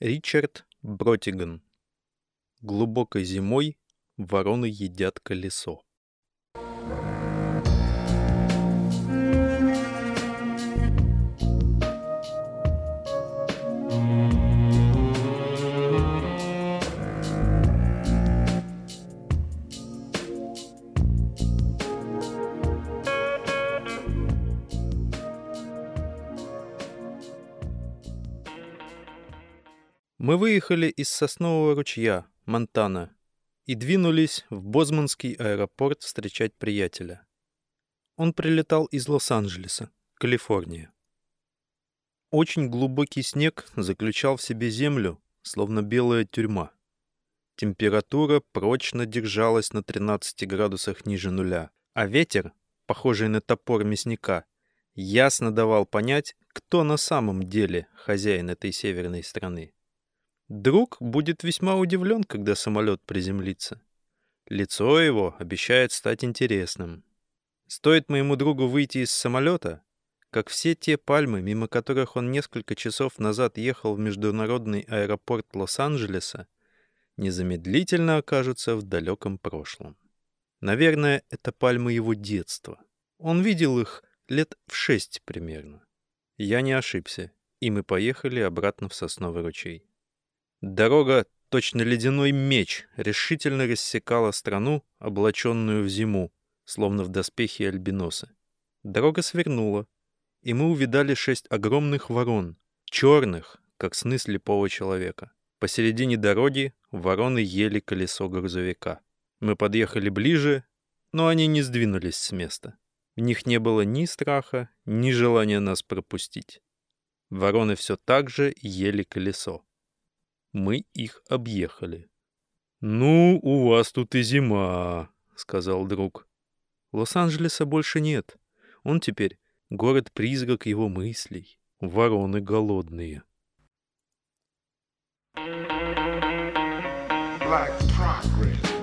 Ричард Бротиган. Глубокой зимой вороны едят колесо. Мы выехали из Соснового ручья, Монтана, и двинулись в Бозманский аэропорт встречать приятеля. Он прилетал из Лос-Анджелеса, Калифорния. Очень глубокий снег заключал в себе землю, словно белая тюрьма. Температура прочно держалась на 13 градусах ниже нуля, а ветер, похожий на топор мясника, ясно давал понять, кто на самом деле хозяин этой северной страны. Друг будет весьма удивлен, когда самолет приземлится. Лицо его обещает стать интересным. Стоит моему другу выйти из самолета, как все те пальмы, мимо которых он несколько часов назад ехал в международный аэропорт Лос-Анджелеса, незамедлительно окажутся в далеком прошлом. Наверное, это пальмы его детства. Он видел их лет в шесть примерно. Я не ошибся, и мы поехали обратно в Сосновый ручей. Дорога, точно ледяной меч, решительно рассекала страну, облаченную в зиму, словно в доспехи альбиноса. Дорога свернула, и мы увидали шесть огромных ворон, черных, как сны слепого человека. Посередине дороги вороны ели колесо грузовика. Мы подъехали ближе, но они не сдвинулись с места. В них не было ни страха, ни желания нас пропустить. Вороны все так же ели колесо мы их объехали. «Ну, у вас тут и зима», — сказал друг. «Лос-Анджелеса больше нет. Он теперь город-призрак его мыслей. Вороны голодные». Black progress.